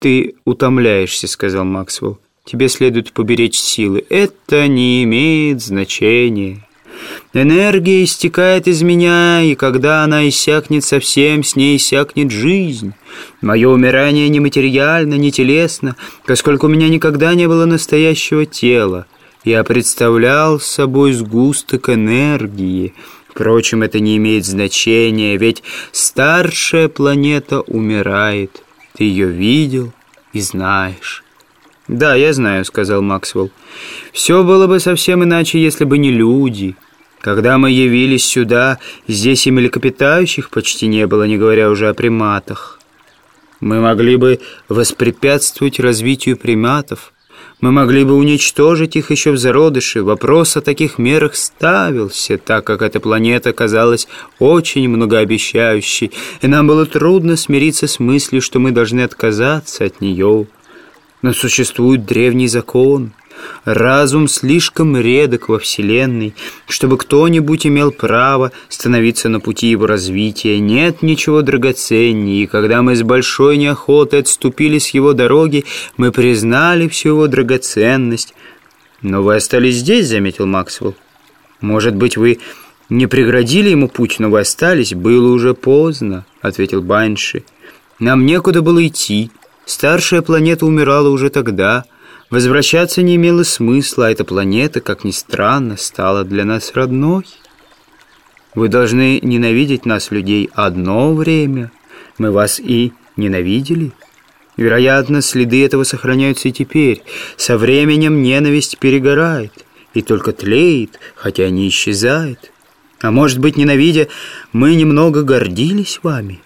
«Ты утомляешься», — сказал Максвелл. «Тебе следует поберечь силы». «Это не имеет значения». Энергия истекает из меня, и когда она иссякнет совсем, с ней иссякнет жизнь. Мое умирание не материально, не телесно, поскольку у меня никогда не было настоящего тела. Я представлял собой сгусток энергии. Впрочем, это не имеет значения, ведь старшая планета умирает. Ты ее видел и знаешь». «Да, я знаю», — сказал Максвелл. «Все было бы совсем иначе, если бы не люди». Когда мы явились сюда, здесь и млекопитающих почти не было, не говоря уже о приматах. Мы могли бы воспрепятствовать развитию приматов. Мы могли бы уничтожить их еще в зародыше. Вопрос о таких мерах ставился, так как эта планета казалась очень многообещающей, и нам было трудно смириться с мыслью, что мы должны отказаться от нее. Но существует древний закон — Разум слишком редок во Вселенной, чтобы кто-нибудь имел право становиться на пути его развития. Нет ничего драгоценнее, и когда мы с большой неохотой отступили с его дороги, мы признали всю его драгоценность. «Но вы остались здесь», — заметил Максвелл. «Может быть, вы не преградили ему путь, но вы остались? Было уже поздно», — ответил Банши. «Нам некуда было идти. Старшая планета умирала уже тогда». Возвращаться не имело смысла, а эта планета, как ни странно, стала для нас родной. Вы должны ненавидеть нас, людей, одно время. Мы вас и ненавидели. Вероятно, следы этого сохраняются и теперь. Со временем ненависть перегорает и только тлеет, хотя не исчезает. А может быть, ненавидя, мы немного гордились вами?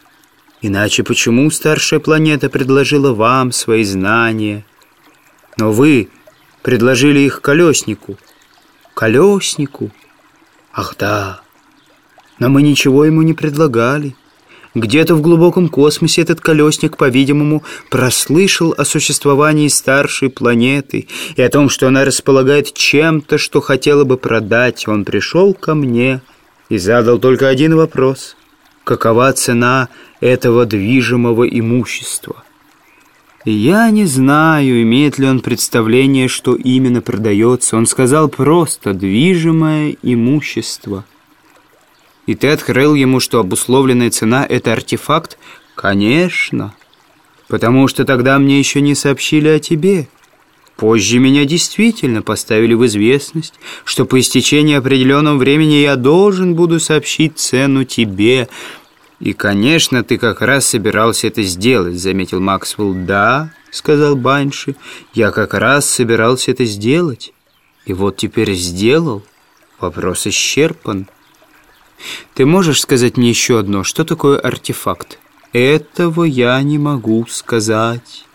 Иначе почему старшая планета предложила вам свои знания – но вы предложили их колеснику. Колеснику? Ах да. Но мы ничего ему не предлагали. Где-то в глубоком космосе этот колесник, по-видимому, прослышал о существовании старшей планеты и о том, что она располагает чем-то, что хотела бы продать. Он пришел ко мне и задал только один вопрос. Какова цена этого движимого имущества? Я не знаю, имеет ли он представление, что именно продается. Он сказал просто «движимое имущество». И ты открыл ему, что обусловленная цена — это артефакт? Конечно, потому что тогда мне еще не сообщили о тебе. Позже меня действительно поставили в известность, что по истечении определенного времени я должен буду сообщить цену тебе — «И, конечно, ты как раз собирался это сделать», — заметил Максвелл. «Да», — сказал Банши, — «я как раз собирался это сделать. И вот теперь сделал. Вопрос исчерпан». «Ты можешь сказать мне еще одно? Что такое артефакт?» «Этого я не могу сказать».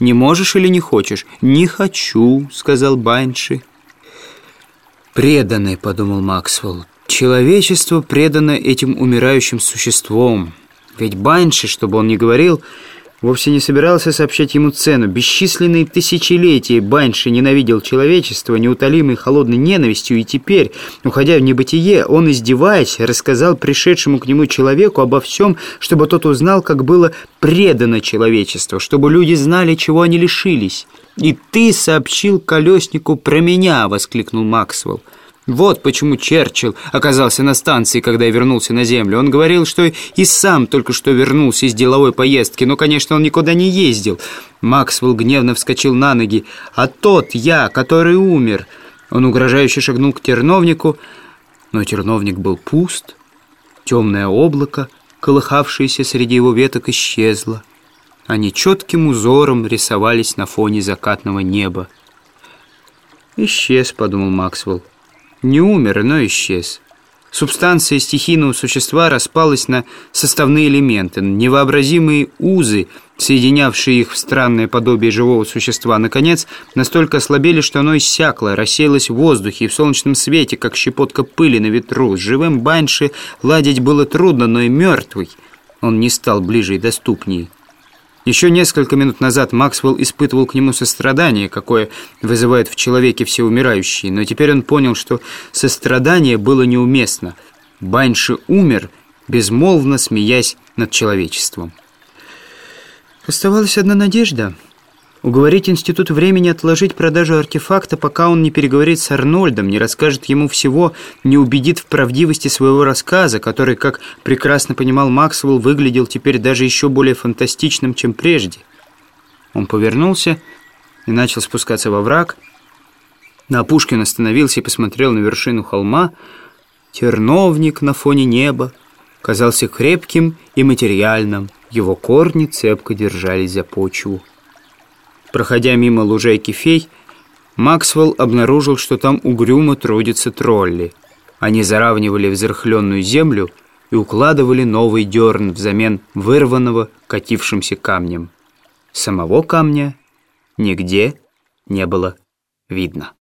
«Не можешь или не хочешь?» «Не хочу», — сказал Банши. «Преданный», — подумал Максвелл. Человечество предано этим умирающим существом. Ведь Банши, чтобы он не говорил, вовсе не собирался сообщать ему цену. Бесчисленные тысячелетия Банши ненавидел человечество неутолимой холодной ненавистью, и теперь, уходя в небытие, он, издеваясь, рассказал пришедшему к нему человеку обо всем, чтобы тот узнал, как было предано человечество, чтобы люди знали, чего они лишились. «И ты сообщил колеснику про меня!» — воскликнул Максвелл. Вот почему Черчилл оказался на станции, когда я вернулся на Землю. Он говорил, что и сам только что вернулся из деловой поездки, но, конечно, он никуда не ездил. Максвелл гневно вскочил на ноги. «А тот я, который умер!» Он угрожающе шагнул к терновнику, но терновник был пуст. Темное облако, колыхавшееся среди его веток, исчезло. Они четким узором рисовались на фоне закатного неба. «Исчез», — подумал Максвелл. Не умер, но исчез. Субстанция стихийного существа распалась на составные элементы, невообразимые узы, соединявшие их в странное подобие живого существа, наконец, настолько ослабели, что оно иссякло, рассеялось в воздухе и в солнечном свете, как щепотка пыли на ветру. С живым Банши ладить было трудно, но и мертвый он не стал ближе и доступнее. Еще несколько минут назад Максвелл испытывал к нему сострадание, какое вызывает в человеке все умирающие, но теперь он понял, что сострадание было неуместно. Банши умер, безмолвно смеясь над человечеством. Оставалась одна надежда — уговорить Институт времени отложить продажу артефакта, пока он не переговорит с Арнольдом, не расскажет ему всего, не убедит в правдивости своего рассказа, который, как прекрасно понимал Максвелл, выглядел теперь даже еще более фантастичным, чем прежде. Он повернулся и начал спускаться во враг. На опушке он остановился и посмотрел на вершину холма. Терновник на фоне неба казался крепким и материальным. Его корни цепко держались за почву. Проходя мимо лужайки фей, Максвелл обнаружил, что там угрюмо трудятся тролли. Они заравнивали взрыхленную землю и укладывали новый дерн взамен вырванного катившимся камнем. Самого камня нигде не было видно.